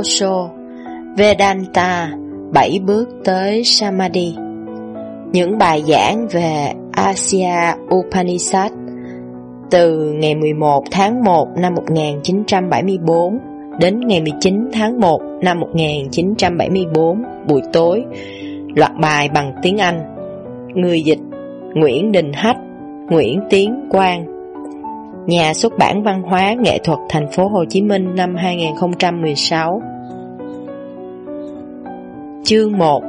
Osho, Vedanta, bảy bước tới Samadhi. Những bài giảng về Asya Upanishad từ ngày 11 tháng 1 năm 1974 đến ngày 19 tháng 1 năm 1974 buổi tối, loạt bài bằng tiếng Anh. Người dịch Nguyễn Đình Hách, Nguyễn Tiến Quang. Nhà xuất bản văn hóa nghệ thuật thành phố Hồ Chí Minh năm 2016. Chương 1: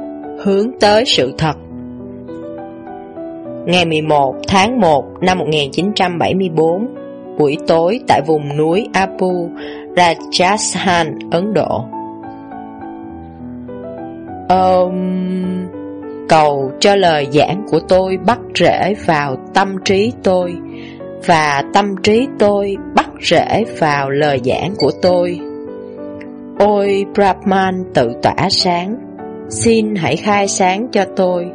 Hướng tới sự thật. Ngày 11 tháng 1 năm 1974, buổi tối tại vùng núi Apu, Rajasthan, Ấn Độ. Um, cầu cho lời giảng của tôi bắt rễ vào tâm trí tôi và tâm trí tôi bắt rễ vào lời giảng của tôi. Ôi Brahman tự tỏa sáng, xin hãy khai sáng cho tôi.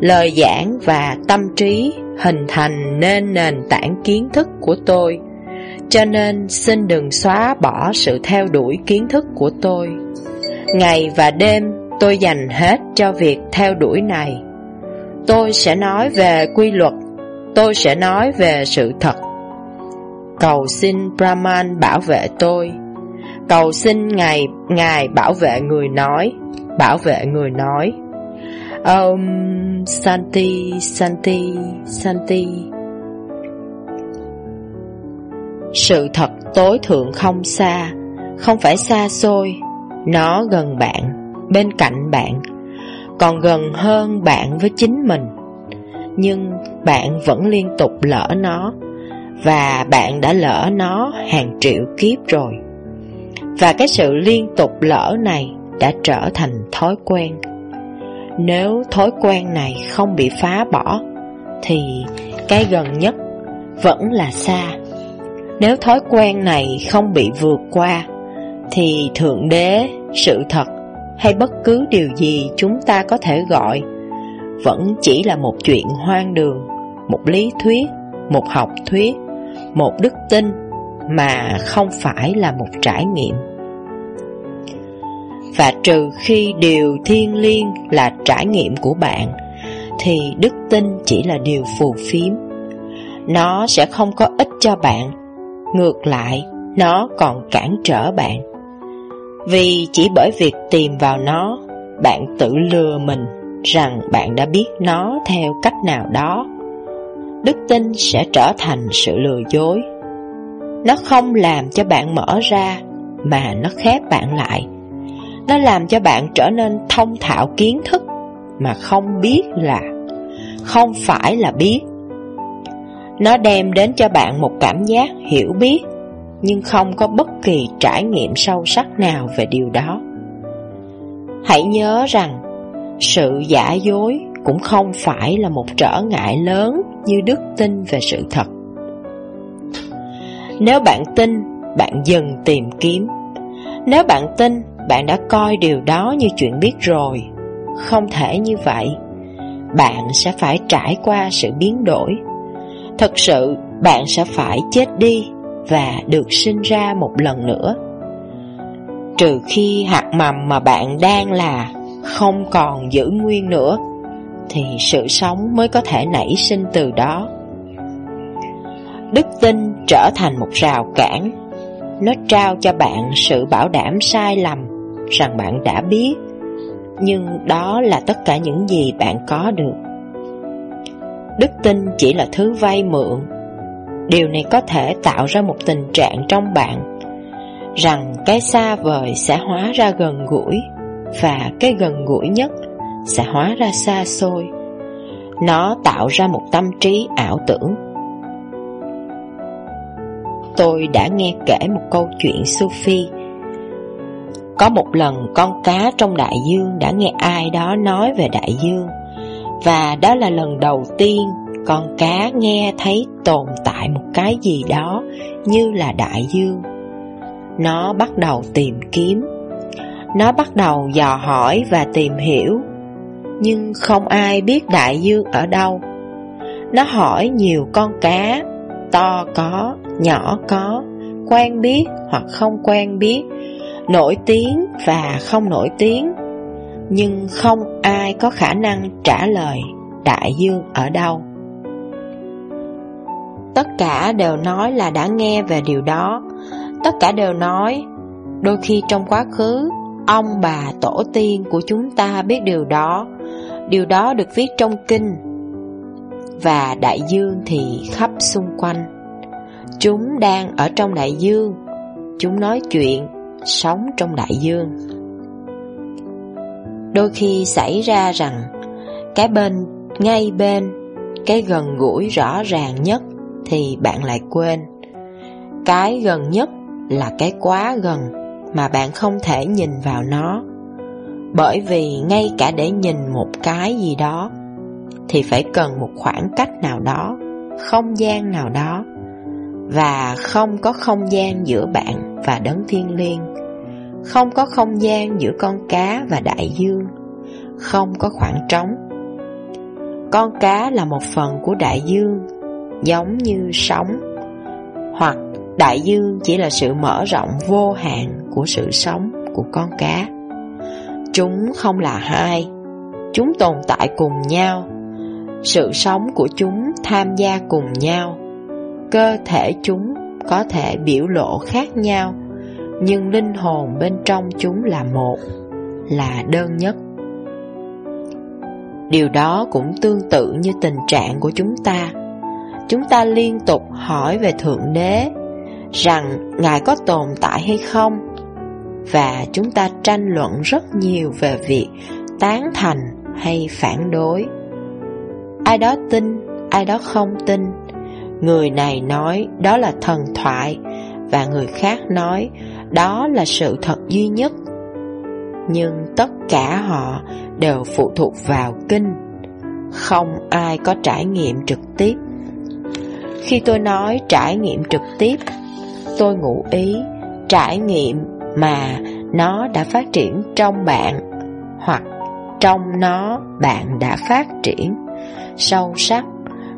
Lời giảng và tâm trí hình thành nên nền tảng kiến thức của tôi, cho nên xin đừng xóa bỏ sự theo đuổi kiến thức của tôi. Ngày và đêm tôi dành hết cho việc theo đuổi này. Tôi sẽ nói về quy luật, tôi sẽ nói về sự thật. Cầu xin Brahman bảo vệ tôi. Cầu xin Ngài, Ngài bảo vệ người nói, bảo vệ người nói. Om Santi, Santi, Santi. Sự thật tối thượng không xa, không phải xa xôi, nó gần bạn, bên cạnh bạn, còn gần hơn bạn với chính mình. Nhưng bạn vẫn liên tục lỡ nó, và bạn đã lỡ nó hàng triệu kiếp rồi. Và cái sự liên tục lỡ này đã trở thành thói quen. Nếu thói quen này không bị phá bỏ, thì cái gần nhất vẫn là xa. Nếu thói quen này không bị vượt qua, thì Thượng Đế, sự thật hay bất cứ điều gì chúng ta có thể gọi vẫn chỉ là một chuyện hoang đường, một lý thuyết, một học thuyết, một đức tin mà không phải là một trải nghiệm. Và trừ khi điều thiên liêng là trải nghiệm của bạn Thì đức tin chỉ là điều phù phiếm. Nó sẽ không có ích cho bạn Ngược lại, nó còn cản trở bạn. Vì chỉ bởi việc tìm vào nó Bạn tự lừa mình rằng bạn đã biết nó theo cách nào đó. Đức tin sẽ trở thành sự lừa dối. Nó không làm cho bạn mở ra, Mà nó khép bạn lại. Nó làm cho bạn trở nên thông thạo kiến thức Mà không biết là, Không phải là biết. Nó đem đến cho bạn một cảm giác hiểu biết, Nhưng không có bất kỳ trải nghiệm sâu sắc nào về điều đó. Hãy nhớ rằng sự giả dối cũng không phải là một trở ngại lớn Như đức tin về sự thật. Nếu bạn tin, bạn dừng tìm kiếm. Nếu bạn tin, bạn đã coi điều đó như chuyện biết rồi. Không thể như vậy. Bạn sẽ phải trải qua sự biến đổi. Thật sự bạn sẽ phải chết đi Và được sinh ra một lần nữa. Trừ khi hạt mầm mà bạn đang là không còn giữ nguyên nữa Thì sự sống mới có thể nảy sinh từ đó Đức tin trở thành một rào cản Nó trao cho bạn sự bảo đảm sai lầm rằng bạn đã biết, nhưng đó là tất cả những gì bạn có được. Đức tin chỉ là thứ vay mượn. Điều này có thể tạo ra một tình trạng trong bạn rằng cái xa vời sẽ hóa ra gần gũi và cái gần gũi nhất sẽ hóa ra xa xôi. Nó tạo ra một tâm trí ảo tưởng. Tôi đã nghe kể một câu chuyện Sufi có một lần con cá trong đại dương đã nghe ai đó nói về đại dương, Và đó là lần đầu tiên con cá nghe thấy tồn tại một cái gì đó như là đại dương Nó bắt đầu tìm kiếm nó bắt đầu dò hỏi và tìm hiểu. Nhưng không ai biết đại dương ở đâu. Nó hỏi nhiều con cá To có, nhỏ có Quen biết hoặc không quen biết nổi tiếng và không nổi tiếng, nhưng không ai có khả năng trả lời đại dương ở đâu. Tất cả đều nói là đã nghe về điều đó, tất cả đều nói, đôi khi trong quá khứ, ông bà tổ tiên của chúng ta biết điều đó, điều đó được viết trong kinh, và đại dương thì khắp xung quanh. Chúng đang ở trong đại dương, chúng nói chuyện, sống trong đại dương. Đôi khi xảy ra rằng cái bên ngay bên, cái gần gũi rõ ràng nhất thì bạn lại quên. Cái gần nhất là cái quá gần mà bạn không thể nhìn vào nó. Bởi vì ngay cả để nhìn một cái gì đó thì phải cần một khoảng cách nào đó, không gian nào đó và không có không gian giữa bạn và đấng thiên liêng không có không gian giữa con cá và đại dương không có khoảng trống con cá là một phần của đại dương giống như sóng hoặc đại dương chỉ là sự mở rộng vô hạn của sự sống của con cá chúng không là hai chúng tồn tại cùng nhau sự sống của chúng tham gia cùng nhau cơ thể chúng có thể biểu lộ khác nhau, nhưng linh hồn bên trong chúng là một, là đơn nhất. Điều đó cũng tương tự như tình trạng của chúng ta. Chúng ta liên tục hỏi về Thượng Đế, rằng Ngài có tồn tại hay không, và chúng ta tranh luận rất nhiều về việc tán thành hay phản đối. Ai đó tin, ai đó không tin, Người này nói đó là thần thoại Và người khác nói đó là sự thật duy nhất. Nhưng tất cả họ đều phụ thuộc vào kinh. Không ai có trải nghiệm trực tiếp. Khi tôi nói trải nghiệm trực tiếp Tôi ngụ ý, trải nghiệm mà nó đã phát triển trong bạn, Hoặc trong nó bạn đã phát triển sâu sắc,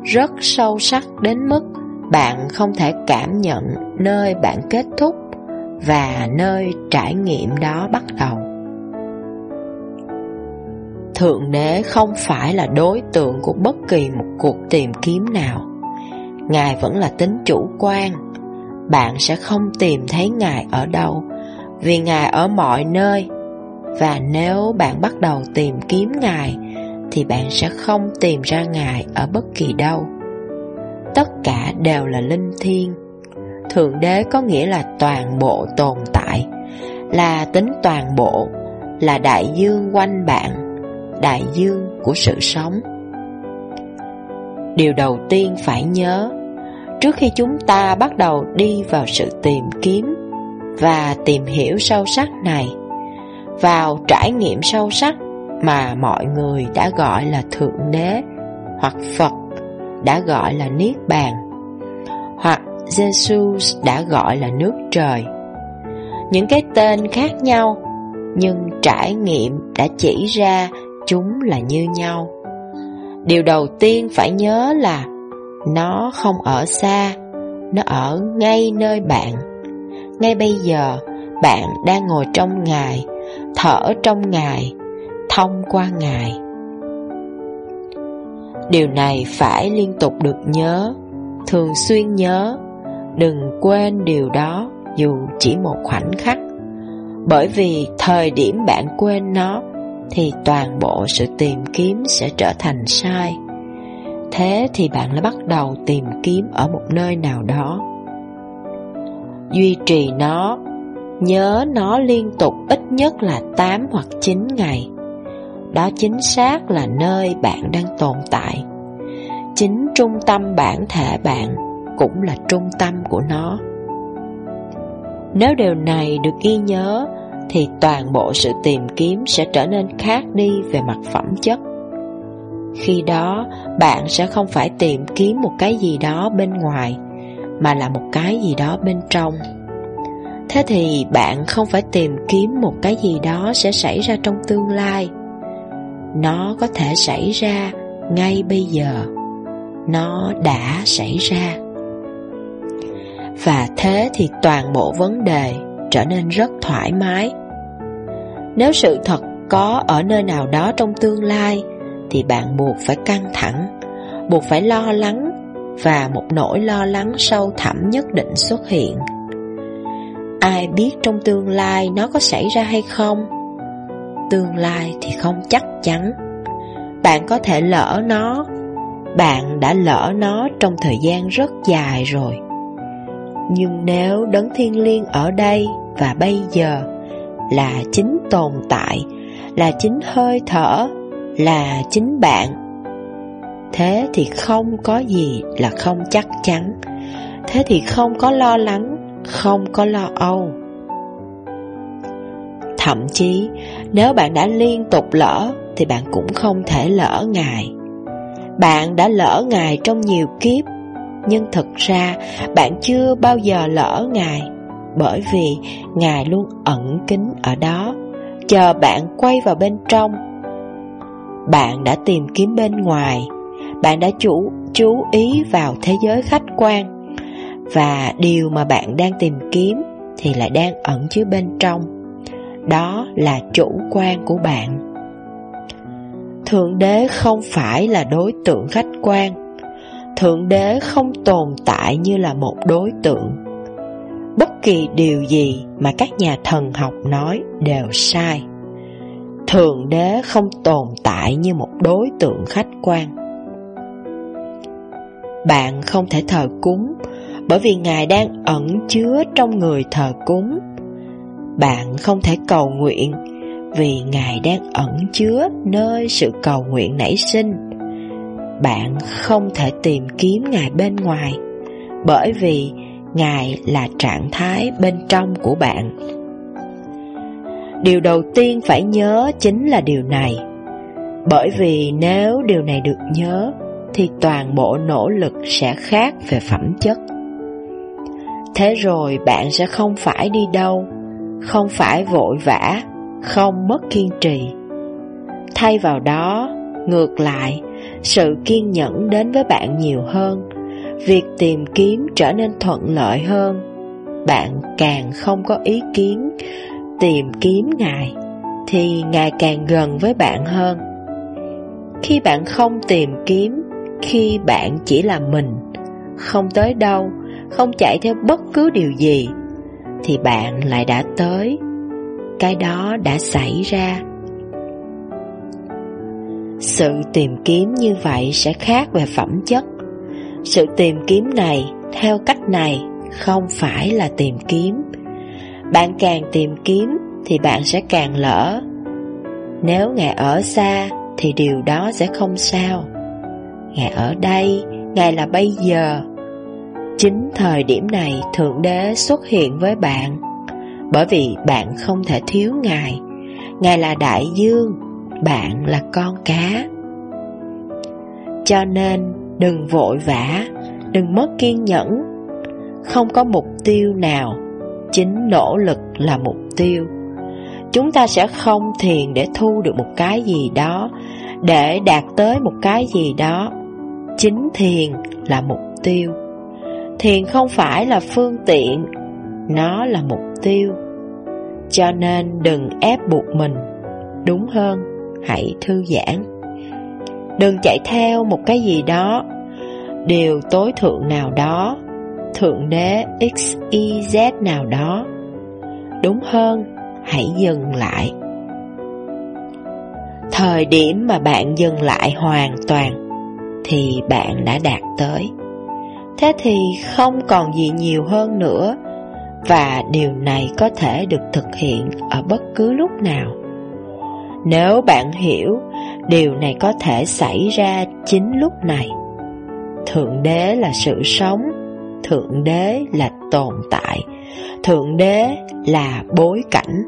rất sâu sắc đến mức bạn không thể cảm nhận nơi bạn kết thúc và nơi trải nghiệm đó bắt đầu. Thượng Đế không phải là đối tượng của bất kỳ một cuộc tìm kiếm nào. Ngài vẫn là tính chủ quan. Bạn sẽ không tìm thấy Ngài ở đâu, vì Ngài ở mọi nơi. Và nếu bạn bắt đầu tìm kiếm Ngài, thì bạn sẽ không tìm ra Ngài ở bất kỳ đâu. Tất cả đều là linh thiêng. Thượng đế có nghĩa là toàn bộ tồn tại, là tính toàn bộ, là đại dương quanh bạn, đại dương của sự sống. Điều đầu tiên phải nhớ, trước khi chúng ta bắt đầu đi vào sự tìm kiếm và tìm hiểu sâu sắc này, vào trải nghiệm sâu sắc mà mọi người đã gọi là Thượng Đế hoặc Phật đã gọi là Niết Bàn hoặc Jesus đã gọi là nước trời. Những cái tên khác nhau nhưng trải nghiệm đã chỉ ra chúng là như nhau. Điều đầu tiên phải nhớ là nó không ở xa, nó ở ngay nơi bạn. Ngay bây giờ, bạn đang ngồi trong Ngài, thở trong Ngài, thông qua Ngài. Điều này phải liên tục được nhớ, thường xuyên nhớ, đừng quên điều đó dù chỉ một khoảnh khắc. Bởi vì thời điểm bạn quên nó thì toàn bộ sự tìm kiếm sẽ trở thành sai. Thế thì bạn đã bắt đầu tìm kiếm ở một nơi nào đó. Duy trì nó, nhớ nó liên tục ít nhất là 8 hoặc 9 ngày. Đó chính xác là nơi bạn đang tồn tại Chính trung tâm bản thể bạn Cũng là trung tâm của nó Nếu điều này được ghi nhớ Thì toàn bộ sự tìm kiếm sẽ trở nên khác đi về mặt phẩm chất khi đó, bạn sẽ không phải tìm kiếm một cái gì đó bên ngoài, Mà là một cái gì đó bên trong. Thế thì bạn không phải tìm kiếm một cái gì đó sẽ xảy ra trong tương lai. Nó có thể xảy ra ngay bây giờ. Nó đã xảy ra. Và thế thì toàn bộ vấn đề trở nên rất thoải mái. Nếu sự thật có ở nơi nào đó trong tương lai thì bạn buộc phải căng thẳng, buộc phải lo lắng và một nỗi lo lắng sâu thẳm nhất định xuất hiện. Ai biết trong tương lai nó có xảy ra hay không? Tương lai thì không chắc chắn. Bạn có thể lỡ nó, bạn đã lỡ nó trong thời gian rất dài rồi. Nhưng nếu đấng thiên liêng ở đây và bây giờ là chính tồn tại, là chính hơi thở, là chính bạn, thế thì không có gì là không chắc chắn, thế thì không có lo lắng, không có lo âu. Thậm chí, nếu bạn đã liên tục lỡ, thì bạn cũng không thể lỡ Ngài. Bạn đã lỡ Ngài trong nhiều kiếp, nhưng thực ra bạn chưa bao giờ lỡ Ngài, bởi vì Ngài luôn ẩn kín ở đó, chờ bạn quay vào bên trong. Bạn đã tìm kiếm bên ngoài, bạn đã chủ chú ý vào thế giới khách quan, và điều mà bạn đang tìm kiếm thì lại đang ẩn chứa bên trong. Đó là chủ quan của bạn. Thượng đế không phải là đối tượng khách quan. Thượng đế không tồn tại như là một đối tượng. Bất kỳ điều gì mà các nhà thần học nói đều sai. Thượng đế không tồn tại như một đối tượng khách quan Bạn không thể thờ cúng Bởi vì Ngài đang ẩn chứa trong người thờ cúng Bạn không thể cầu nguyện vì Ngài đang ẩn chứa nơi sự cầu nguyện nảy sinh. Bạn không thể tìm kiếm Ngài bên ngoài, bởi vì Ngài là trạng thái bên trong của bạn. Điều đầu tiên phải nhớ chính là điều này, bởi vì nếu điều này được nhớ, thì toàn bộ nỗ lực sẽ khác về phẩm chất. Thế rồi bạn sẽ không phải đi đâu, không phải vội vã không mất kiên trì. Thay vào đó, ngược lại, sự kiên nhẫn đến với bạn nhiều hơn, việc tìm kiếm trở nên thuận lợi hơn. Bạn càng không có ý kiến tìm kiếm Ngài, thì Ngài càng gần với bạn hơn. Khi bạn không tìm kiếm, khi bạn chỉ là mình, không tới đâu, không chạy theo bất cứ điều gì, thì bạn lại đã tới. Cái đó đã xảy ra. Sự tìm kiếm như vậy sẽ khác về phẩm chất. Sự tìm kiếm này theo cách này không phải là tìm kiếm bạn càng tìm kiếm thì bạn sẽ càng lỡ nếu ngài ở xa thì điều đó sẽ không sao ngài ở đây ngài là bây giờ chính thời điểm này thượng đế xuất hiện với bạn bởi vì bạn không thể thiếu Ngài. Ngài là đại dương, bạn là con cá. Cho nên đừng vội vã, đừng mất kiên nhẫn. Không có mục tiêu nào, chính nỗ lực là mục tiêu. Chúng ta sẽ không thiền để thu được một cái gì đó, để đạt tới một cái gì đó. Chính thiền là mục tiêu. Thiền không phải là phương tiện nó là mục tiêu Cho nên đừng ép buộc mình Đúng hơn, hãy thư giãn Đừng chạy theo một cái gì đó Điều tối thượng nào đó Thượng đế xyz nào đó Đúng hơn, hãy dừng lại Thời điểm mà bạn dừng lại hoàn toàn Thì bạn đã đạt tới Thế thì không còn gì nhiều hơn nữa và điều này có thể được thực hiện ở bất cứ lúc nào. Nếu bạn hiểu điều này có thể xảy ra chính lúc này. Thượng đế là sự sống, thượng đế là tồn tại, thượng đế là bối cảnh.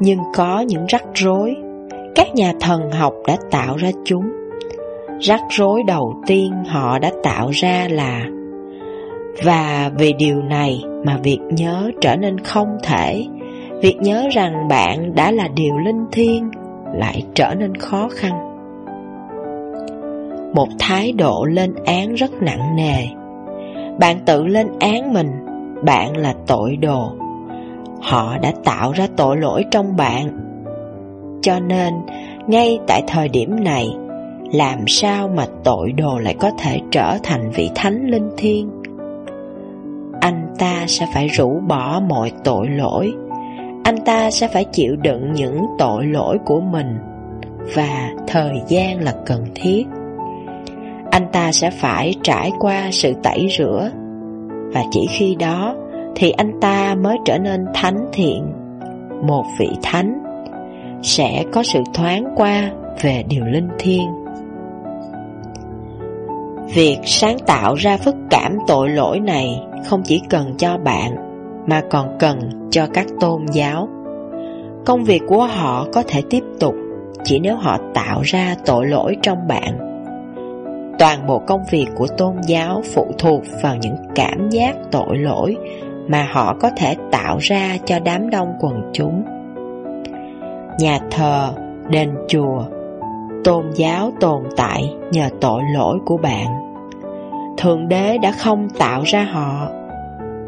Nhưng có những rắc rối, các nhà thần học đã tạo ra chúng. Rắc rối đầu tiên họ đã tạo ra là và vì điều này mà việc nhớ trở nên không thể Việc nhớ rằng bạn đã là điều linh thiêng lại trở nên khó khăn một thái độ lên án rất nặng nề Bạn tự lên án mình bạn là tội đồ. Họ đã tạo ra tội lỗi trong bạn. Cho nên, ngay tại thời điểm này, làm sao mà tội đồ lại có thể trở thành vị thánh linh thiêng? Anh ta sẽ phải rũ bỏ mọi tội lỗi. Anh ta sẽ phải chịu đựng những tội lỗi của mình và thời gian là cần thiết. Anh ta sẽ phải trải qua sự tẩy rửa và chỉ khi đó thì anh ta mới trở nên thánh thiện, một vị thánh, sẽ có sự thoáng qua về điều linh thiêng. Việc sáng tạo ra phức cảm tội lỗi này không chỉ cần cho bạn, mà còn cần cho các tôn giáo. Công việc của họ có thể tiếp tục chỉ nếu họ tạo ra tội lỗi trong bạn. Toàn bộ công việc của tôn giáo phụ thuộc vào những cảm giác tội lỗi mà họ có thể tạo ra cho đám đông quần chúng. Nhà thờ, đền chùa, tôn giáo tồn tại nhờ tội lỗi của bạn. Thượng đế đã không tạo ra họ,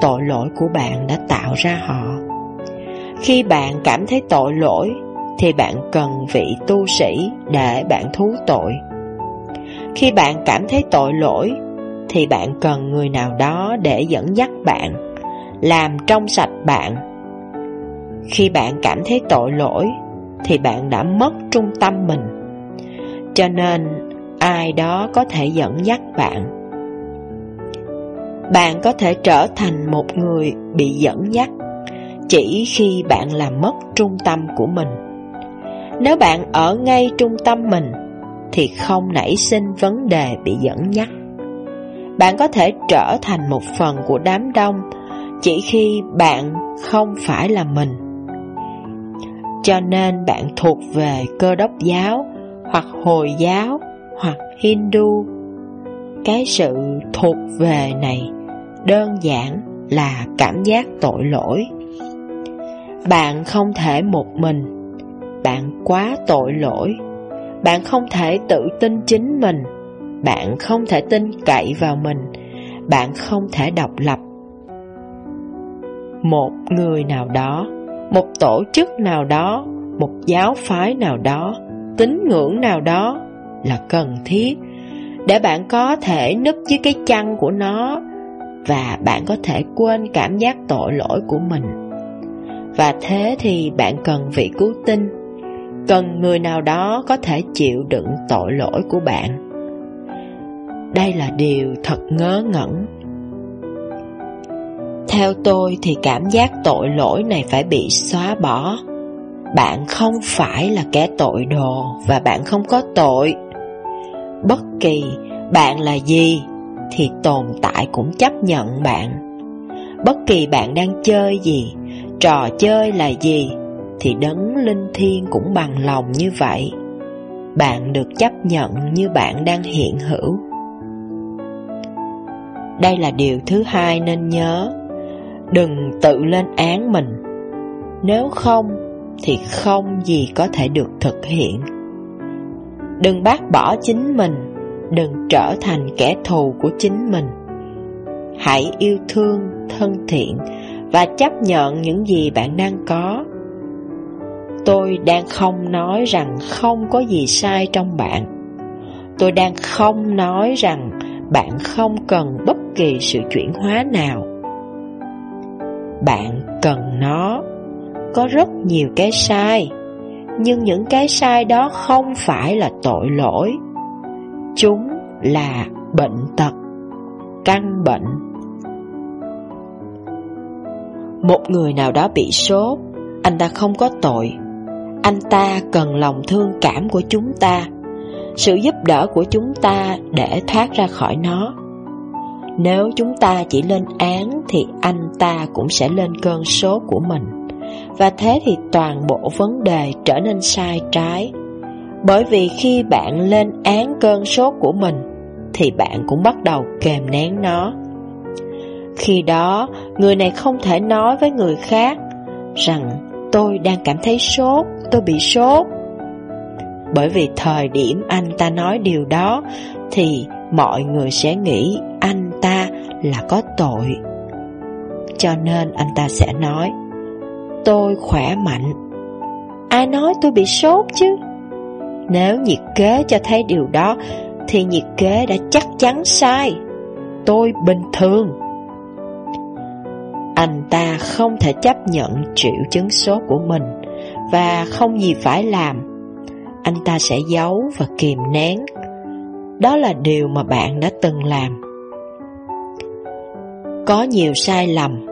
tội lỗi của bạn đã tạo ra họ. Khi bạn cảm thấy tội lỗi thì bạn cần vị tu sĩ để bạn thú tội. Khi bạn cảm thấy tội lỗi thì bạn cần người nào đó để dẫn dắt bạn, làm trong sạch bạn. Khi bạn cảm thấy tội lỗi thì bạn đã mất trung tâm mình. Cho nên ai đó có thể dẫn dắt bạn. Bạn có thể trở thành một người bị dẫn dắt chỉ khi bạn làm mất trung tâm của mình. Nếu bạn ở ngay trung tâm mình thì không nảy sinh vấn đề bị dẫn dắt. Bạn có thể trở thành một phần của đám đông chỉ khi bạn không phải là mình. Cho nên bạn thuộc về cơ đốc giáo hoặc Hồi giáo hoặc Hindu. Cái sự thuộc về này đơn giản là cảm giác tội lỗi. Bạn không thể một mình, bạn quá tội lỗi. Bạn không thể tự tin chính mình, bạn không thể tin cậy vào mình, bạn không thể độc lập. Một người nào đó, một tổ chức nào đó, một giáo phái nào đó, tín ngưỡng nào đó là cần thiết để bạn có thể núp dưới cái chăn của nó và bạn có thể quên cảm giác tội lỗi của mình. Và thế thì bạn cần vị cứu tinh, cần người nào đó có thể chịu đựng tội lỗi của bạn. Đây là điều thật ngớ ngẩn. Theo tôi thì cảm giác tội lỗi này phải bị xóa bỏ. Bạn không phải là kẻ tội đồ và bạn không có tội. Bất kỳ bạn là gì thì tồn tại cũng chấp nhận bạn. Bất kỳ bạn đang chơi gì, trò chơi là gì, thì đấng linh thiêng cũng bằng lòng như vậy. Bạn được chấp nhận như bạn đang hiện hữu. Đây là điều thứ hai nên nhớ. Đừng tự lên án mình. Nếu không, thì không gì có thể được thực hiện. Đừng bác bỏ chính mình đừng trở thành kẻ thù của chính mình. Hãy yêu thương, thân thiện và chấp nhận những gì bạn đang có. Tôi đang không nói rằng không có gì sai trong bạn. Tôi đang không nói rằng bạn không cần bất kỳ sự chuyển hóa nào. Bạn cần nó. Có rất nhiều cái sai, nhưng những cái sai đó không phải là tội lỗi Chúng là bệnh tật, căn bệnh. Một người nào đó bị sốt, anh ta không có tội. Anh ta cần lòng thương cảm của chúng ta, sự giúp đỡ của chúng ta để thoát ra khỏi nó. Nếu chúng ta chỉ lên án thì anh ta cũng sẽ lên cơn sốt của mình. Và thế thì toàn bộ vấn đề trở nên sai trái. Bởi vì khi bạn lên án cơn sốt của mình Thì bạn cũng bắt đầu kềm nén nó Khi đó người này không thể nói với người khác Rằng tôi đang cảm thấy sốt, tôi bị sốt. Bởi vì thời điểm anh ta nói điều đó, Thì mọi người sẽ nghĩ anh ta là có tội. Cho nên anh ta sẽ nói, Tôi khỏe mạnh. Ai nói tôi bị sốt chứ? Nếu nhiệt kế cho thấy điều đó, Thì nhiệt kế đã chắc chắn sai. Tôi bình thường. Anh ta không thể chấp nhận triệu chứng sốt của mình. Và không gì phải làm Anh ta sẽ giấu và kìm nén Đó là điều mà bạn đã từng làm Có nhiều sai lầm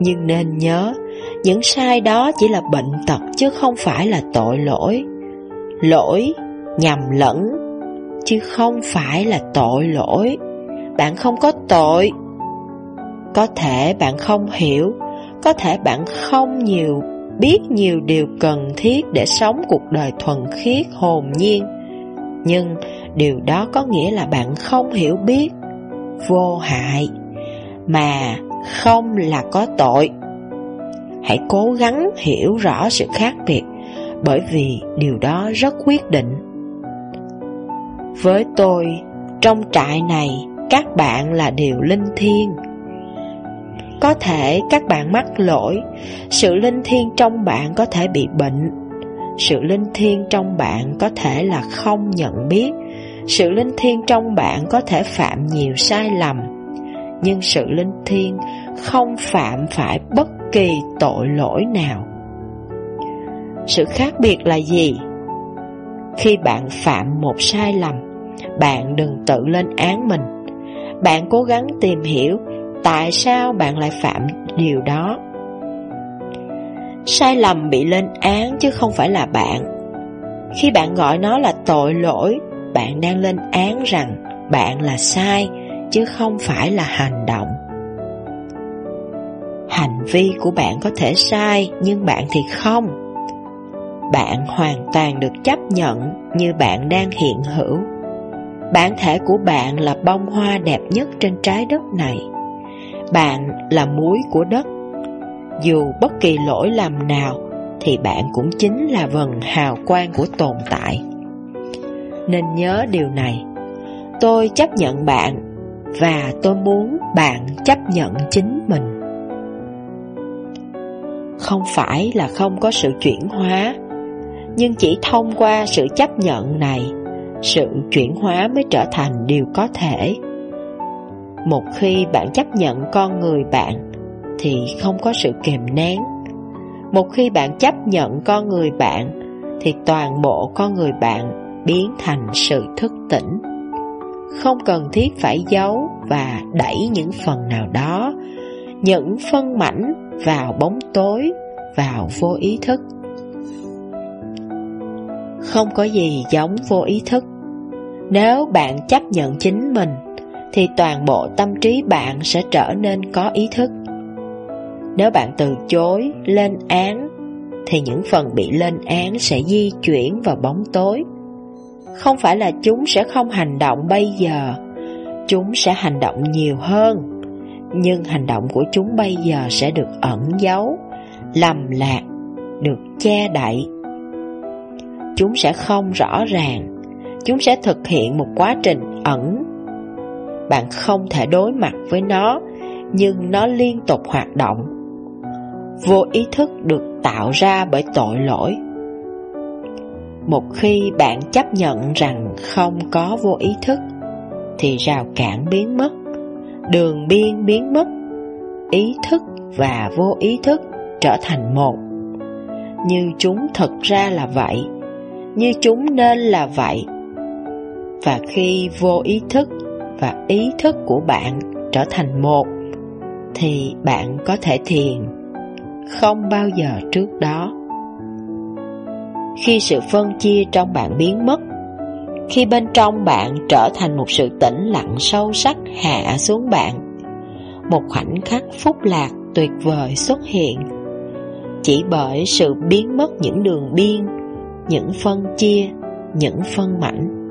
Nhưng nên nhớ những sai đó chỉ là bệnh tật chứ không phải là tội lỗi. Lỗi, nhầm lẫn, chứ không phải là tội lỗi. Bạn không có tội. Có thể bạn không hiểu, có thể bạn không nhiều biết nhiều điều cần thiết để sống cuộc đời thuần khiết hồn nhiên. Nhưng điều đó có nghĩa là bạn không hiểu biết, vô hại, mà không là có tội. Hãy cố gắng hiểu rõ sự khác biệt Bởi vì điều đó rất quyết định Với tôi, trong trại này Các bạn là điều linh thiêng có thể các bạn mắc lỗi Sự linh thiêng trong bạn có thể bị bệnh Sự linh thiêng trong bạn có thể là không nhận biết Sự linh thiêng trong bạn có thể phạm nhiều sai lầm Nhưng sự linh thiêng không phạm phải bất kỳ tội lỗi nào. Sự khác biệt là gì? Khi bạn phạm một sai lầm, bạn đừng tự lên án mình. Bạn cố gắng tìm hiểu tại sao bạn lại phạm điều đó. Sai lầm bị lên án chứ không phải là bạn. Khi bạn gọi nó là tội lỗi, bạn đang lên án rằng bạn là sai chứ không phải là hành động. Hành vi của bạn có thể sai nhưng bạn thì không. Bạn hoàn toàn được chấp nhận như bạn đang hiện hữu. Bản thể của bạn là bông hoa đẹp nhất trên trái đất này. Bạn là muối của đất. Dù bất kỳ lỗi lầm nào thì bạn cũng chính là vần hào quang của tồn tại. Nên nhớ điều này. Tôi chấp nhận bạn và tôi muốn bạn chấp nhận chính mình không phải là không có sự chuyển hóa, nhưng chỉ thông qua sự chấp nhận này, sự chuyển hóa mới trở thành điều có thể. Một khi bạn chấp nhận con người bạn, thì không có sự kềm nén. Một khi bạn chấp nhận con người bạn, thì toàn bộ con người bạn biến thành sự thức tỉnh. Không cần thiết phải giấu và đẩy những phần nào đó, những phân mảnh vào bóng tối, vào vô ý thức. Không có gì giống vô ý thức. Nếu bạn chấp nhận chính mình, thì toàn bộ tâm trí bạn sẽ trở nên có ý thức. Nếu bạn từ chối, lên án, thì những phần bị lên án sẽ di chuyển vào bóng tối. Không phải là chúng sẽ không hành động bây giờ, chúng sẽ hành động nhiều hơn nhưng hành động của chúng bây giờ sẽ được ẩn giấu, lầm lạc, được che đậy. Chúng sẽ không rõ ràng, chúng sẽ thực hiện một quá trình ẩn. Bạn không thể đối mặt với nó, nhưng nó liên tục hoạt động. Vô ý thức được tạo ra bởi tội lỗi. Một khi bạn chấp nhận rằng không có vô ý thức, thì rào cản biến mất đường biên biến mất, ý thức và vô ý thức trở thành một. Như chúng thật ra là vậy, như chúng nên là vậy. Và khi vô ý thức và ý thức của bạn trở thành một, thì bạn có thể thiền không bao giờ trước đó. Khi sự phân chia trong bạn biến mất, khi bên trong bạn trở thành một sự tĩnh lặng sâu sắc hạ xuống bạn Một khoảnh khắc phúc lạc tuyệt vời xuất hiện Chỉ bởi sự biến mất những đường biên Những phân chia Những phân mảnh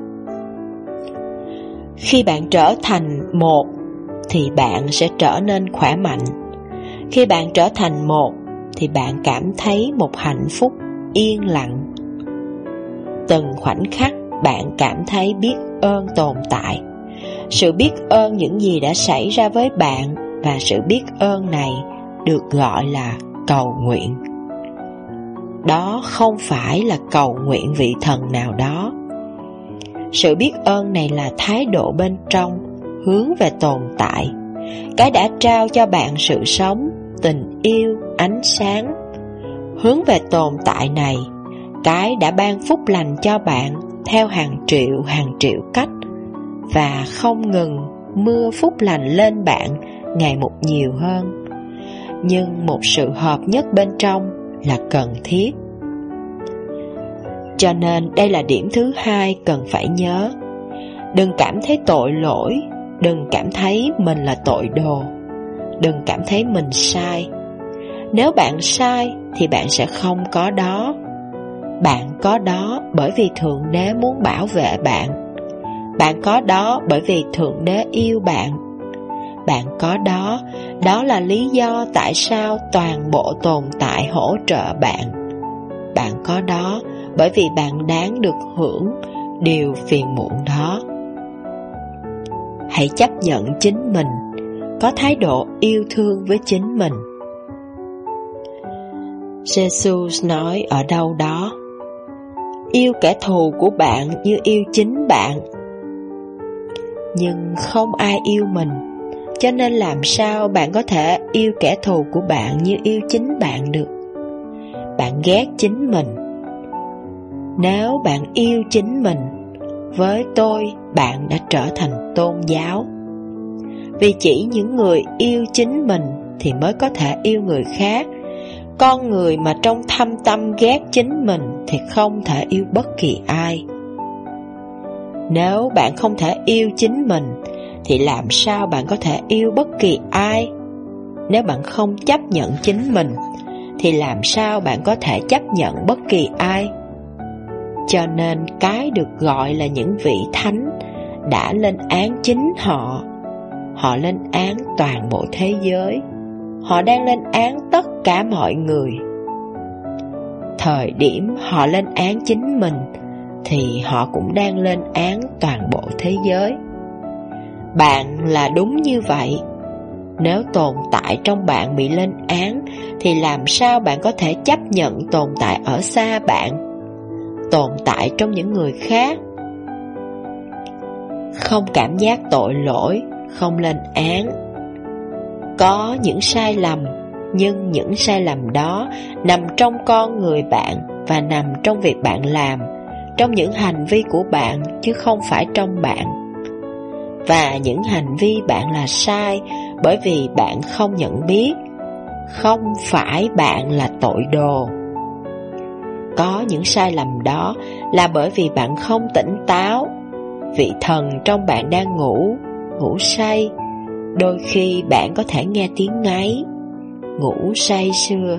khi bạn trở thành một, Thì bạn sẽ trở nên khỏe mạnh Khi bạn trở thành một, Thì bạn cảm thấy một hạnh phúc yên lặng Từng khoảnh khắc, bạn cảm thấy biết ơn tồn tại. Sự biết ơn những gì đã xảy ra với bạn và sự biết ơn này được gọi là cầu nguyện. Đó không phải là cầu nguyện vị thần nào đó. Sự biết ơn này là thái độ bên trong, hướng về tồn tại. Cái đã trao cho bạn sự sống, tình yêu, ánh sáng. Hướng về tồn tại này, cái đã ban phúc lành cho bạn theo hàng triệu hàng triệu cách và không ngừng mưa phúc lành lên bạn ngày một nhiều hơn. Nhưng một sự hợp nhất bên trong là cần thiết. Cho nên đây là điểm thứ hai cần phải nhớ. Đừng cảm thấy tội lỗi, đừng cảm thấy mình là tội đồ, đừng cảm thấy mình sai. Nếu bạn sai thì bạn sẽ không có đó. Bạn có đó bởi vì Thượng Đế muốn bảo vệ bạn. Bạn có đó bởi vì Thượng Đế yêu bạn. Bạn có đó, đó là lý do tại sao toàn bộ tồn tại hỗ trợ bạn. Bạn có đó bởi vì bạn đáng được hưởng điều phiền muộn đó. Hãy chấp nhận chính mình, có thái độ yêu thương với chính mình. Jesus nói ở đâu đó Yêu kẻ thù của bạn như yêu chính bạn Nhưng không ai yêu mình Cho nên làm sao bạn có thể yêu kẻ thù của bạn như yêu chính bạn được Bạn ghét chính mình nếu bạn yêu chính mình, Với tôi bạn đã trở thành tôn giáo. Vì chỉ những người yêu chính mình Thì mới có thể yêu người khác. Con người mà trong thâm tâm ghét chính mình Thì không thể yêu bất kỳ ai. Nếu bạn không thể yêu chính mình, Thì làm sao bạn có thể yêu bất kỳ ai? Nếu bạn không chấp nhận chính mình, Thì làm sao bạn có thể chấp nhận bất kỳ ai? Cho nên cái được gọi là những vị thánh Đã lên án chính họ Họ lên án toàn bộ thế giới họ đang lên án tất cả mọi người. Thời điểm họ lên án chính mình, thì họ cũng đang lên án toàn bộ thế giới. Bạn là đúng như vậy. Nếu tồn tại trong bạn bị lên án, thì làm sao bạn có thể chấp nhận tồn tại ở xa bạn? Tồn tại trong những người khác không cảm giác tội lỗi, không lên án, có những sai lầm, nhưng những sai lầm đó nằm trong con người bạn và nằm trong việc bạn làm, trong những hành vi của bạn chứ không phải trong bạn. Và những hành vi bạn là sai bởi vì bạn không nhận biết, không phải bạn là tội đồ. Có những sai lầm đó là bởi vì bạn không tỉnh táo, vị thần trong bạn đang ngủ, ngủ say, Đôi khi bạn có thể nghe tiếng ngáy Ngủ say sưa.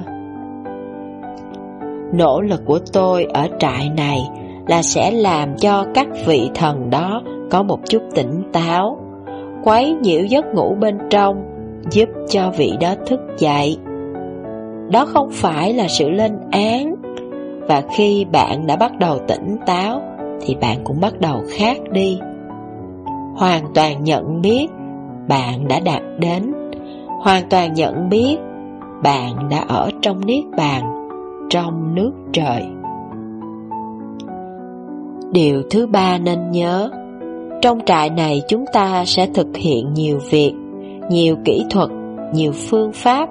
Nỗ lực của tôi ở trại này Là sẽ làm cho các vị thần đó Có một chút tỉnh táo Quấy nhiễu giấc ngủ bên trong Giúp cho vị đó thức dậy. Đó không phải là sự lên án và khi bạn đã bắt đầu tỉnh táo, Thì bạn cũng bắt đầu khác đi. Hoàn toàn nhận biết bạn đã đạt đến. Hoàn toàn nhận biết Bạn đã ở trong Niết Bàn, Trong nước trời. Điều thứ ba nên nhớ, Trong trại này chúng ta sẽ thực hiện nhiều việc, Nhiều kỹ thuật, Nhiều phương pháp.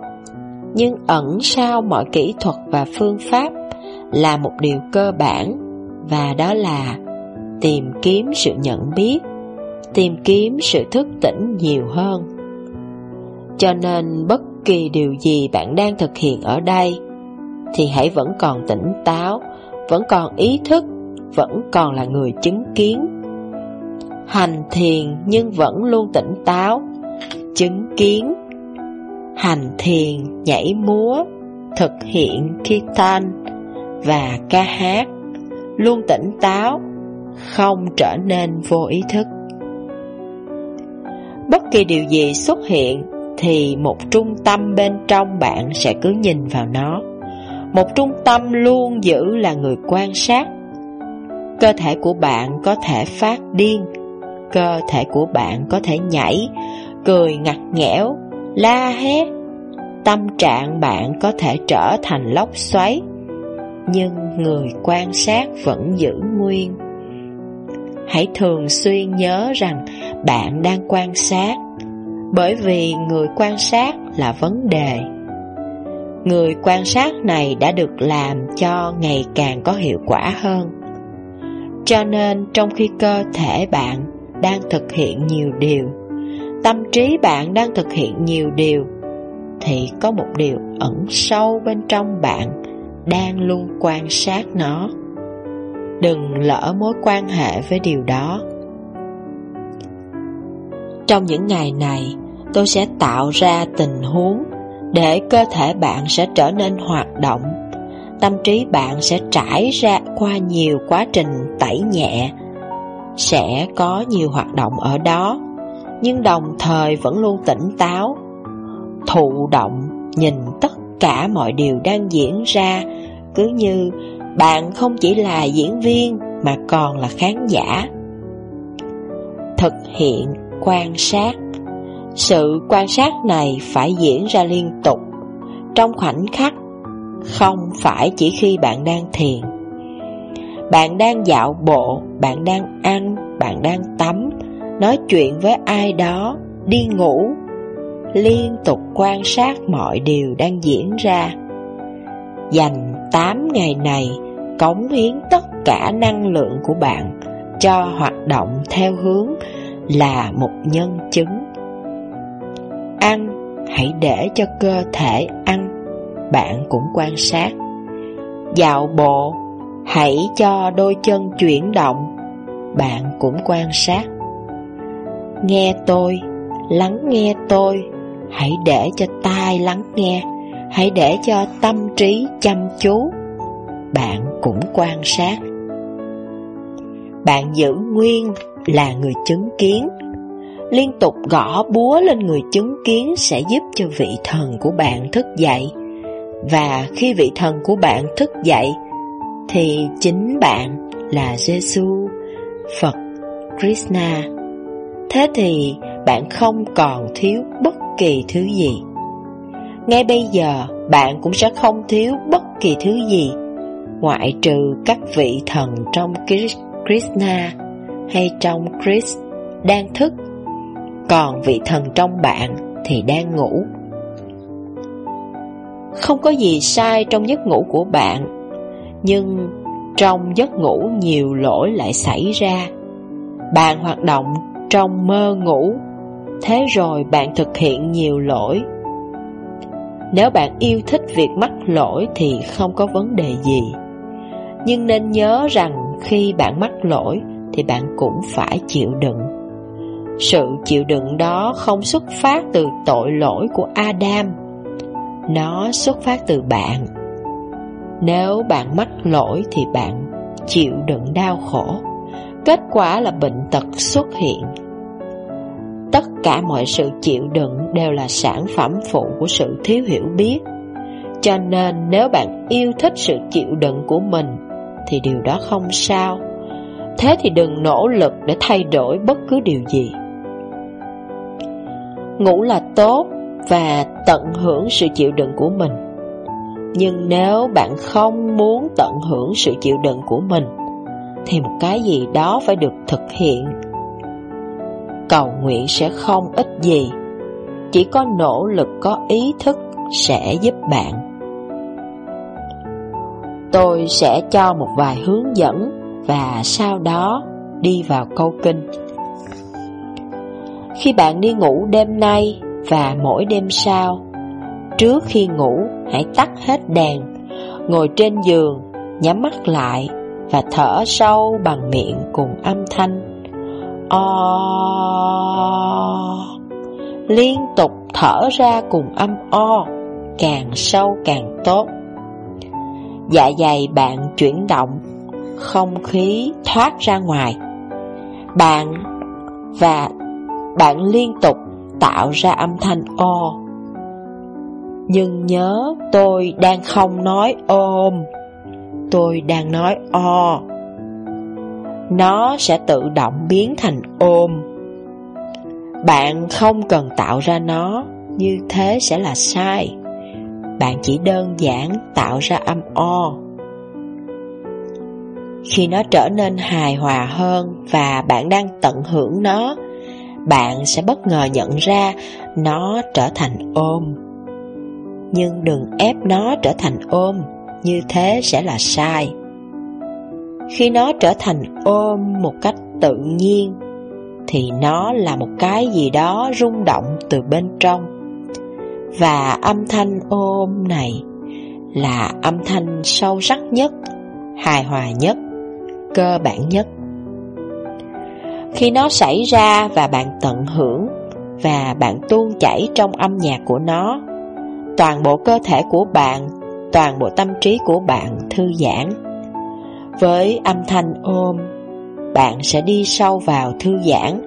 Nhưng ẩn sau mọi kỹ thuật và phương pháp là một điều cơ bản Và đó là Tìm kiếm sự nhận biết tìm kiếm sự thức tỉnh nhiều hơn. Cho nên bất kỳ điều gì bạn đang thực hiện ở đây thì hãy vẫn còn tỉnh táo, vẫn còn ý thức, vẫn còn là người chứng kiến. Hành thiền nhưng vẫn luôn tỉnh táo, chứng kiến. Hành thiền, nhảy múa, thực hiện khi tan và ca hát, luôn tỉnh táo, không trở nên vô ý thức. Bất kỳ điều gì xuất hiện thì một trung tâm bên trong bạn sẽ cứ nhìn vào nó. Một trung tâm luôn giữ là người quan sát. Cơ thể của bạn có thể phát điên, cơ thể của bạn có thể nhảy, cười ngặt nghẽo, la hét. Tâm trạng bạn có thể trở thành lốc xoáy nhưng người quan sát vẫn giữ nguyên. Hãy thường xuyên nhớ rằng bạn đang quan sát, Bởi vì người quan sát là vấn đề. Người quan sát này đã được làm cho ngày càng có hiệu quả hơn. Cho nên trong khi cơ thể bạn đang thực hiện nhiều điều, Tâm trí bạn đang thực hiện nhiều điều, Thì có một điều ẩn sâu bên trong bạn. Đang luôn quan sát nó. Đừng lỡ mối quan hệ với điều đó. Trong những ngày này, Tôi sẽ tạo ra tình huống Để cơ thể bạn sẽ trở nên hoạt động. Tâm trí bạn sẽ trải ra qua nhiều quá trình tẩy nhẹ, Sẽ có nhiều hoạt động ở đó, Nhưng đồng thời vẫn luôn tỉnh táo, Thụ động, nhìn tất cả mọi điều đang diễn ra Cứ như bạn không chỉ là diễn viên mà còn là khán giả. Thực hiện quan sát Sự quan sát này phải diễn ra liên tục, trong khoảnh khắc, không phải chỉ khi bạn đang thiền. Bạn đang dạo bộ, bạn đang ăn, bạn đang tắm, nói chuyện với ai đó, đi ngủ, liên tục quan sát mọi điều đang diễn ra. Dành 8 ngày này cống hiến tất cả năng lượng của bạn cho hoạt động theo hướng là một nhân chứng. Ăn, hãy để cho cơ thể ăn, bạn cũng quan sát. Dạo bộ, hãy cho đôi chân chuyển động, bạn cũng quan sát. Nghe tôi, lắng nghe tôi, hãy để cho tai lắng nghe, hãy để cho tâm trí chăm chú bạn cũng quan sát. Bạn giữ nguyên là người chứng kiến. Liên tục gõ búa lên người chứng kiến sẽ giúp cho vị thần của bạn thức dậy. Và khi vị thần của bạn thức dậy, thì chính bạn là Giêsu, Phật, Krishna. Thế thì bạn không còn thiếu bất kỳ thứ gì. Ngay bây giờ, bạn cũng sẽ không thiếu bất kỳ thứ gì ngoại trừ các vị thần trong Krishna hay trong Chris đang thức, còn vị thần trong bạn thì đang ngủ. Không có gì sai trong giấc ngủ của bạn, nhưng trong giấc ngủ nhiều lỗi lại xảy ra. Bạn hoạt động trong mơ ngủ, thế rồi bạn thực hiện nhiều lỗi. Nếu bạn yêu thích việc mắc lỗi thì không có vấn đề gì. Nhưng nên nhớ rằng khi bạn mắc lỗi thì bạn cũng phải chịu đựng. Sự chịu đựng đó không xuất phát từ tội lỗi của Adam, nó xuất phát từ bạn. Nếu bạn mắc lỗi thì bạn chịu đựng đau khổ, kết quả là bệnh tật xuất hiện. Tất cả mọi sự chịu đựng đều là sản phẩm phụ của sự thiếu hiểu biết. Cho nên nếu bạn yêu thích sự chịu đựng của mình thì điều đó không sao. Thế thì đừng nỗ lực để thay đổi bất cứ điều gì. Ngủ là tốt và tận hưởng sự chịu đựng của mình. Nhưng nếu bạn không muốn tận hưởng sự chịu đựng của mình, thì một cái gì đó phải được thực hiện. Cầu nguyện sẽ không ích gì, chỉ có nỗ lực có ý thức sẽ giúp bạn. Tôi sẽ cho một vài hướng dẫn và sau đó đi vào câu kinh. Khi bạn đi ngủ đêm nay và mỗi đêm sau, trước khi ngủ hãy tắt hết đèn, ngồi trên giường, nhắm mắt lại và thở sâu bằng miệng cùng âm thanh o liên tục thở ra cùng âm o, càng sâu càng tốt. Dạ dày bạn chuyển động, Không khí thoát ra ngoài. Bạn và bạn liên tục tạo ra âm thanh o. Nhưng nhớ tôi đang không nói ôm Tôi đang nói o. Nó sẽ tự động biến thành ôm Bạn không cần tạo ra nó Như thế sẽ là sai bạn chỉ đơn giản tạo ra âm o. Khi nó trở nên hài hòa hơn và bạn đang tận hưởng nó, bạn sẽ bất ngờ nhận ra nó trở thành ôm. Nhưng đừng ép nó trở thành ôm, như thế sẽ là sai. Khi nó trở thành ôm một cách tự nhiên, thì nó là một cái gì đó rung động từ bên trong. Và âm thanh ôm này là âm thanh sâu sắc nhất, hài hòa nhất, cơ bản nhất. Khi nó xảy ra và bạn tận hưởng và bạn tuôn chảy trong âm nhạc của nó, toàn bộ cơ thể của bạn, toàn bộ tâm trí của bạn thư giãn. Với âm thanh ôm, bạn sẽ đi sâu vào thư giãn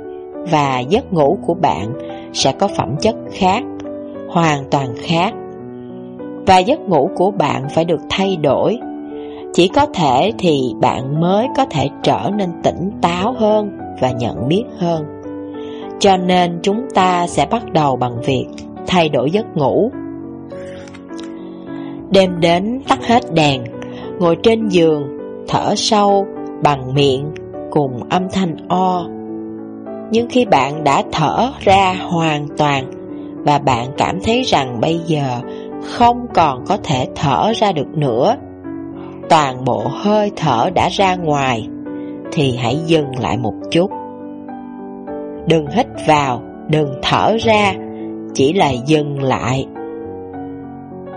và giấc ngủ của bạn sẽ có phẩm chất khác, hoàn toàn khác. Và giấc ngủ của bạn phải được thay đổi. Chỉ có thể thì bạn mới có thể trở nên tỉnh táo hơn và nhận biết hơn. Cho nên chúng ta sẽ bắt đầu bằng việc thay đổi giấc ngủ. Đêm đến tắt hết đèn, ngồi trên giường, thở sâu bằng miệng cùng âm thanh o. Nhưng khi bạn đã thở ra hoàn toàn và bạn cảm thấy rằng bây giờ không còn có thể thở ra được nữa, toàn bộ hơi thở đã ra ngoài, thì hãy dừng lại một chút. Đừng hít vào, đừng thở ra, chỉ là dừng lại.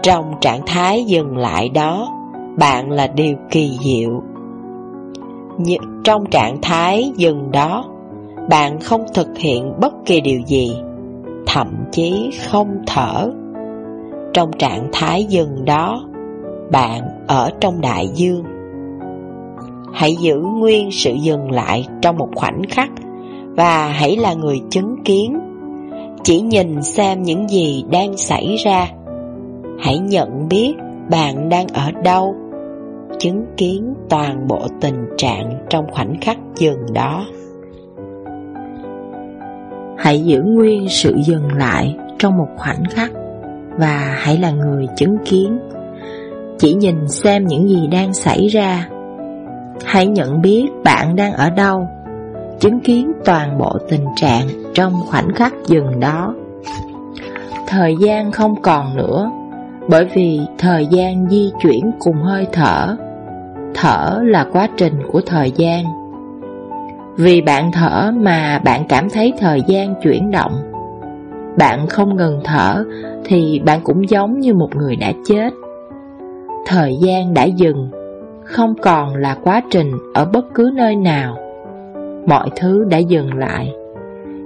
Trong trạng thái dừng lại đó, bạn là điều kỳ diệu. Nhưng trong trạng thái dừng đó, bạn không thực hiện bất kỳ điều gì, thậm chí không thở. Trong trạng thái dừng đó, bạn ở trong đại dương. Hãy giữ nguyên sự dừng lại trong một khoảnh khắc và hãy là người chứng kiến. Chỉ nhìn xem những gì đang xảy ra. Hãy nhận biết bạn đang ở đâu. Chứng kiến toàn bộ tình trạng trong khoảnh khắc dừng đó. Hãy giữ nguyên sự dừng lại trong một khoảnh khắc và hãy là người chứng kiến. Chỉ nhìn xem những gì đang xảy ra. Hãy nhận biết bạn đang ở đâu chứng kiến toàn bộ tình trạng trong khoảnh khắc dừng đó. Thời gian không còn nữa, bởi vì thời gian di chuyển cùng hơi thở. Thở là quá trình của thời gian. Vì bạn thở mà bạn cảm thấy thời gian chuyển động. Bạn không ngừng thở thì bạn cũng giống như một người đã chết. Thời gian đã dừng, không còn là quá trình ở bất cứ nơi nào mọi thứ đã dừng lại.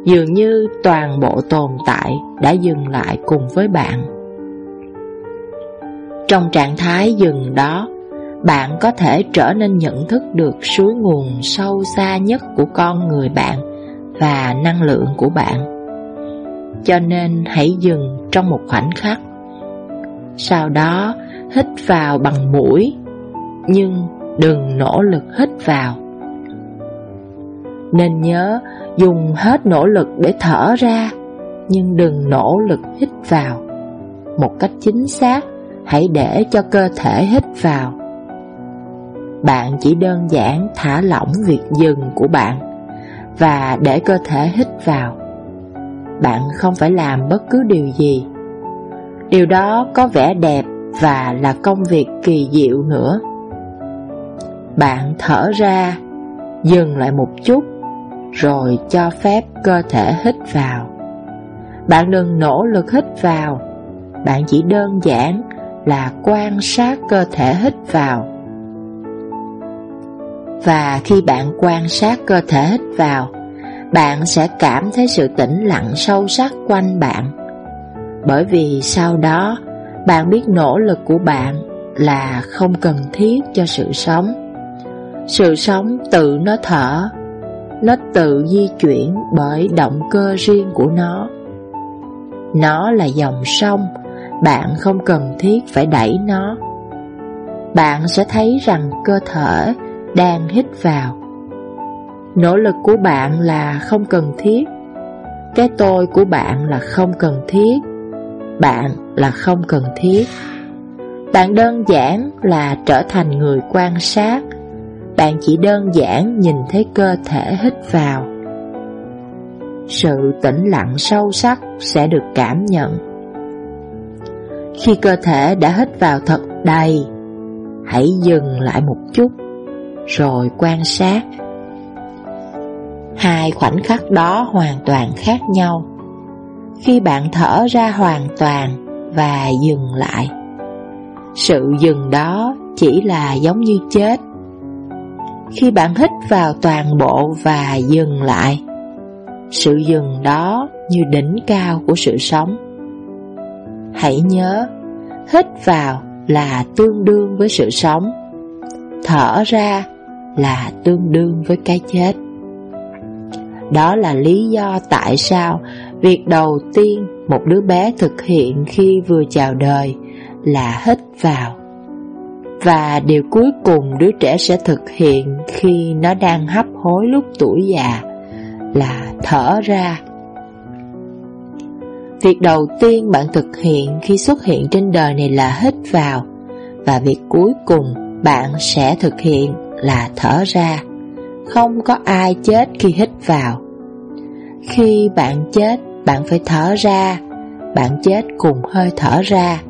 Dường như toàn bộ tồn tại đã dừng lại cùng với bạn. Trong trạng thái dừng đó, bạn có thể trở nên nhận thức được suối nguồn sâu xa nhất của con người bạn và năng lượng của bạn. Cho nên hãy dừng trong một khoảnh khắc. Sau đó hít vào bằng mũi, nhưng đừng nỗ lực hít vào nên nhớ dùng hết nỗ lực để thở ra Nhưng đừng nỗ lực hít vào Một cách chính xác Hãy để cho cơ thể hít vào bạn chỉ đơn giản thả lỏng việc dừng của bạn Và để cơ thể hít vào Bạn không phải làm bất cứ điều gì Điều đó có vẻ đẹp và là công việc kỳ diệu nữa Bạn thở ra Dừng lại một chút rồi cho phép cơ thể hít vào. Bạn đừng nỗ lực hít vào, bạn chỉ đơn giản là quan sát cơ thể hít vào. Và khi bạn quan sát cơ thể hít vào, bạn sẽ cảm thấy sự tĩnh lặng sâu sắc quanh bạn. Bởi vì sau đó, bạn biết nỗ lực của bạn là không cần thiết cho sự sống. Sự sống tự nó thở nó tự di chuyển bởi động cơ riêng của nó. Nó là dòng sông, bạn không cần thiết phải đẩy nó. Bạn sẽ thấy rằng cơ thể đang hít vào. Nỗ lực của bạn là không cần thiết. Cái tôi của bạn là không cần thiết. Bạn là không cần thiết. Bạn đơn giản là trở thành người quan sát Bạn chỉ đơn giản nhìn thấy cơ thể hít vào Sự tĩnh lặng sâu sắc sẽ được cảm nhận Khi cơ thể đã hít vào thật đầy, Hãy dừng lại một chút rồi quan sát. Hai khoảnh khắc đó hoàn toàn khác nhau. Khi bạn thở ra hoàn toàn và dừng lại, Sự dừng đó chỉ là giống như chết. Khi bạn hít vào toàn bộ và dừng lại, Sự dừng đó như đỉnh cao của sự sống. Hãy nhớ, Hít vào là tương đương với sự sống. Thở ra là tương đương với cái chết đó là lý do tại sao việc đầu tiên một đứa bé thực hiện khi vừa chào đời là hít vào. Và điều cuối cùng đứa trẻ sẽ thực hiện khi nó đang hấp hối lúc tuổi già là thở ra. Việc đầu tiên bạn thực hiện khi xuất hiện trên đời này là hít vào Và việc cuối cùng bạn sẽ thực hiện là thở ra Không có ai chết khi hít vào khi bạn chết, bạn phải thở ra, bạn chết cùng hơi thở ra,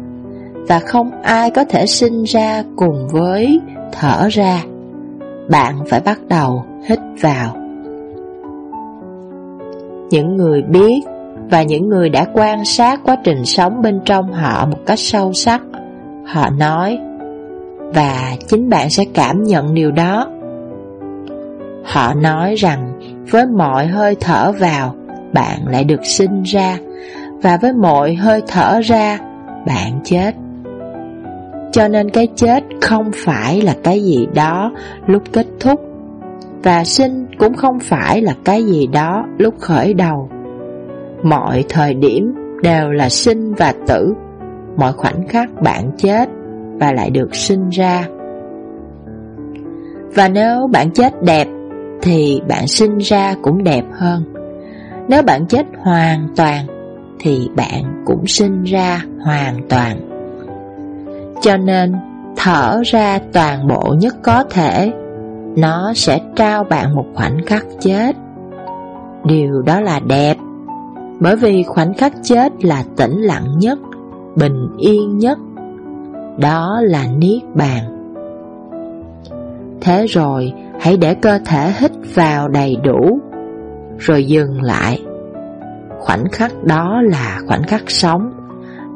và không ai có thể sinh ra cùng với thở ra. Bạn phải bắt đầu hít vào. Những người biết và những người đã quan sát quá trình sống bên trong họ một cách sâu sắc, họ nói, và chính bạn sẽ cảm nhận điều đó. Họ nói rằng với mọi hơi thở vào, bạn lại được sinh ra, và với mọi hơi thở ra, bạn chết. Cho nên cái chết không phải là cái gì đó lúc kết thúc, và sinh cũng không phải là cái gì đó lúc khởi đầu. Mọi thời điểm đều là sinh và tử, mọi khoảnh khắc bạn chết và lại được sinh ra. Và nếu bạn chết đẹp thì bạn sinh ra cũng đẹp hơn. Nếu bạn chết hoàn toàn thì bạn cũng sinh ra hoàn toàn. Cho nên thở ra toàn bộ nhất có thể, nó sẽ trao bạn một khoảnh khắc chết. Điều đó là đẹp, bởi vì khoảnh khắc chết là tĩnh lặng nhất, bình yên nhất. Đó là Niết Bàn. Thế rồi, hãy để cơ thể hít vào đầy đủ, rồi dừng lại. Khoảnh khắc đó là khoảnh khắc sống,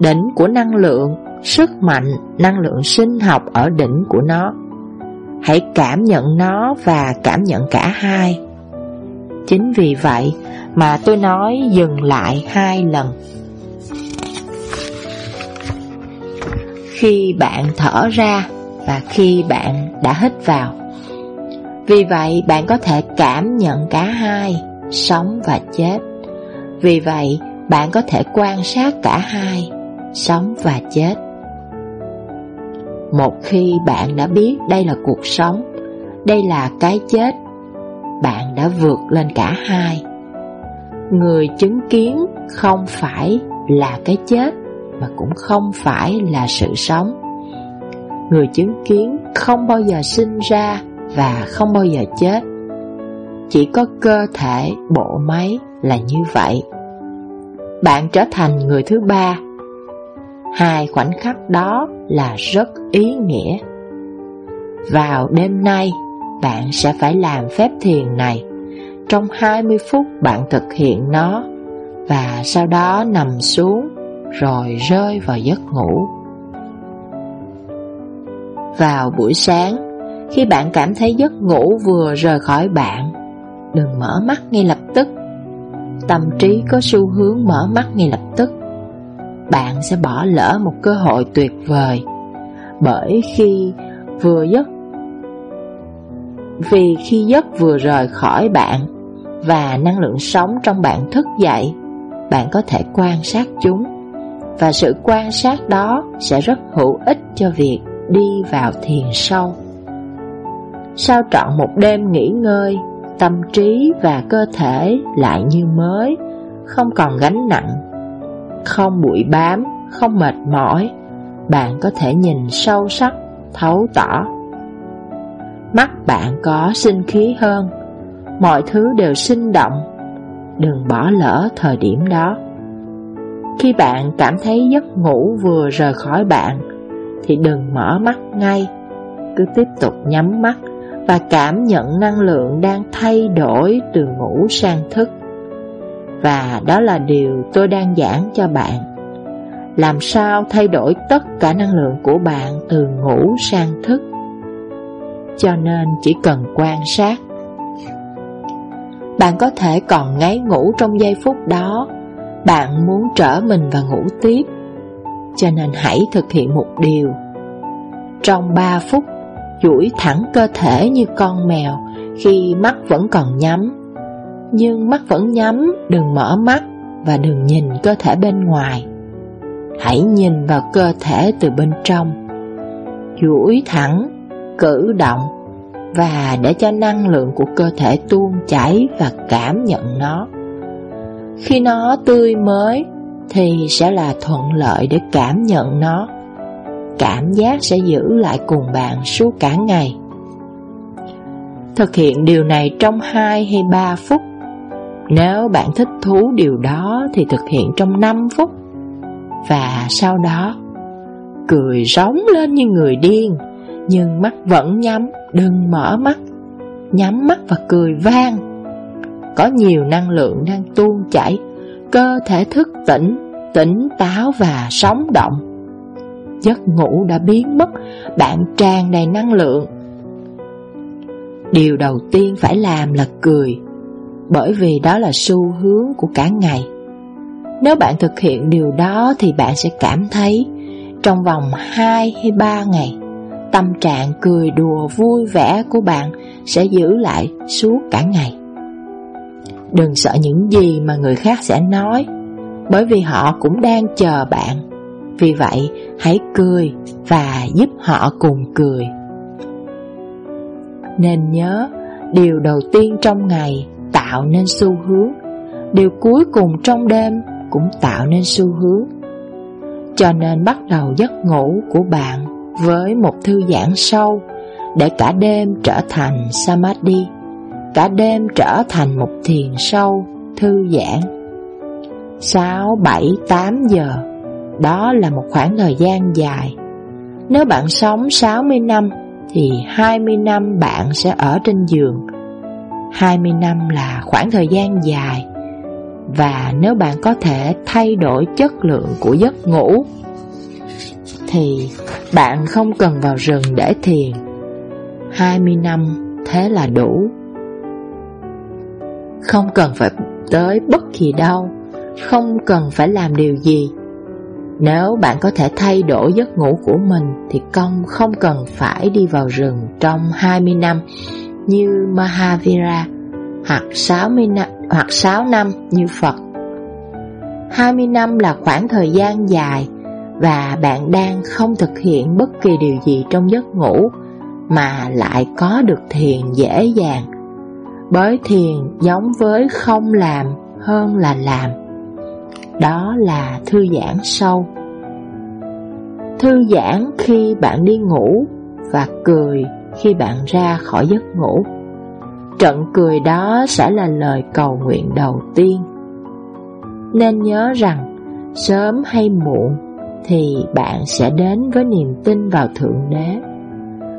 đỉnh của năng lượng, sức mạnh, năng lượng sinh học ở đỉnh của nó. Hãy cảm nhận nó và cảm nhận cả hai. Chính vì vậy mà tôi nói dừng lại hai lần. Khi bạn thở ra và khi bạn đã hít vào. Vì vậy bạn có thể cảm nhận cả hai, sống và chết. Vì vậy bạn có thể quan sát cả hai, sống và chết. Một khi bạn đã biết đây là cuộc sống, đây là cái chết, bạn đã vượt lên cả hai. Người chứng kiến không phải là cái chết mà cũng không phải là sự sống. Người chứng kiến không bao giờ sinh ra và không bao giờ chết. Chỉ có cơ thể, bộ máy là như vậy. Bạn trở thành người thứ ba. Hai khoảnh khắc đó là rất ý nghĩa. Vào đêm nay, bạn sẽ phải làm phép thiền này. Trong 20 phút bạn thực hiện nó và sau đó nằm xuống rồi rơi vào giấc ngủ. Vào buổi sáng, khi bạn cảm thấy giấc ngủ vừa rời khỏi bạn, đừng mở mắt ngay lập tức. Tâm trí có xu hướng mở mắt ngay lập tức. Bạn sẽ bỏ lỡ một cơ hội tuyệt vời, bởi khi vừa giấc vì khi giấc vừa rời khỏi bạn và năng lượng sống trong bạn thức dậy, bạn có thể quan sát chúng và sự quan sát đó sẽ rất hữu ích cho việc đi vào thiền sâu. Sau trọn một đêm nghỉ ngơi, tâm trí và cơ thể lại như mới, không còn gánh nặng, không bụi bám, không mệt mỏi, bạn có thể nhìn sâu sắc, thấu tỏ. Mắt bạn có sinh khí hơn, mọi thứ đều sinh động, đừng bỏ lỡ thời điểm đó. Khi bạn cảm thấy giấc ngủ vừa rời khỏi bạn, thì đừng mở mắt ngay, cứ tiếp tục nhắm mắt và cảm nhận năng lượng đang thay đổi từ ngủ sang thức. Và đó là điều tôi đang giảng cho bạn. Làm sao thay đổi tất cả năng lượng của bạn từ ngủ sang thức. Cho nên chỉ cần quan sát. Bạn có thể còn ngáy ngủ trong giây phút đó, bạn muốn trở mình và ngủ tiếp. Cho nên hãy thực hiện một điều. Trong 3 phút, duỗi thẳng cơ thể như con mèo khi mắt vẫn còn nhắm nhưng mắt vẫn nhắm, đừng mở mắt và đừng nhìn cơ thể bên ngoài. Hãy nhìn vào cơ thể từ bên trong, duỗi thẳng, cử động và để cho năng lượng của cơ thể tuôn chảy và cảm nhận nó. Khi nó tươi mới thì sẽ là thuận lợi để cảm nhận nó. Cảm giác sẽ giữ lại cùng bạn suốt cả ngày. Thực hiện điều này trong 2 hay 3 phút nếu bạn thích thú điều đó thì thực hiện trong 5 phút Và sau đó Cười rống lên như người điên Nhưng mắt vẫn nhắm, đừng mở mắt Nhắm mắt và cười vang có nhiều năng lượng đang tuôn chảy Cơ thể thức tỉnh, tỉnh táo và sống động Giấc ngủ đã biến mất Bạn tràn đầy năng lượng Điều đầu tiên phải làm là cười bởi vì đó là xu hướng của cả ngày. Nếu bạn thực hiện điều đó thì bạn sẽ cảm thấy trong vòng 2 hay 3 ngày, tâm trạng cười đùa vui vẻ của bạn sẽ giữ lại suốt cả ngày. Đừng sợ những gì mà người khác sẽ nói, bởi vì họ cũng đang chờ bạn. Vì vậy, hãy cười và giúp họ cùng cười. Nên nhớ, điều đầu tiên trong ngày tạo nên xu hướng Điều cuối cùng trong đêm cũng tạo nên xu hướng Cho nên bắt đầu giấc ngủ của bạn với một thư giãn sâu Để cả đêm trở thành Samadhi Cả đêm trở thành một thiền sâu, thư giãn. 6, 7, 8 giờ Đó là một khoảng thời gian dài. Nếu bạn sống 60 năm Thì 20 năm bạn sẽ ở trên giường. 20 năm là khoảng thời gian dài. Và nếu bạn có thể thay đổi chất lượng của giấc ngủ Thì bạn không cần vào rừng để thiền. 20 năm thế là đủ. Không cần phải tới bất kỳ đâu Không cần phải làm điều gì Nếu bạn có thể thay đổi giấc ngủ của mình Thì công không cần phải đi vào rừng trong 20 năm như Mahavira hoặc 60 năm, hoặc 6 năm như Phật. 20 năm là khoảng thời gian dài và bạn đang không thực hiện bất kỳ điều gì trong giấc ngủ mà lại có được thiền dễ dàng. Bởi thiền giống với không làm hơn là làm. Đó là thư giãn sâu. Thư giãn khi bạn đi ngủ và cười khi bạn ra khỏi giấc ngủ. Trận cười đó sẽ là lời cầu nguyện đầu tiên. Nên nhớ rằng, sớm hay muộn thì bạn sẽ đến với niềm tin vào Thượng Đế.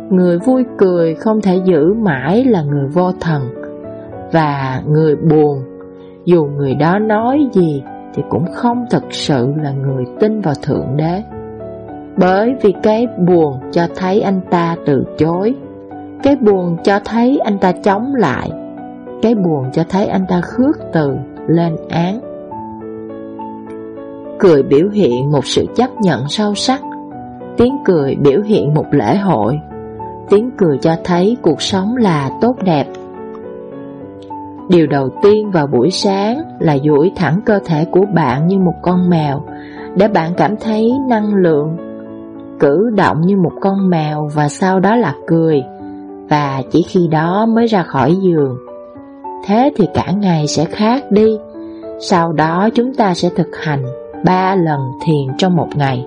Người vui cười không thể giữ mãi là người vô thần, và người buồn, dù người đó nói gì thì cũng không thực sự là người tin vào Thượng Đế. Bởi vì cái buồn cho thấy anh ta từ chối cái buồn cho thấy anh ta chống lại Cái buồn cho thấy anh ta khước từ, lên án Cười biểu hiện một sự chấp nhận sâu sắc Tiếng cười biểu hiện một lễ hội Tiếng cười cho thấy cuộc sống là tốt đẹp Điều đầu tiên vào buổi sáng là duỗi thẳng cơ thể của bạn như một con mèo, Để bạn cảm thấy năng lượng Cử động như một con mèo và sau đó là cười, và chỉ khi đó mới ra khỏi giường. Thế thì cả ngày sẽ khác đi. Sau đó chúng ta sẽ thực hành ba lần thiền trong một ngày.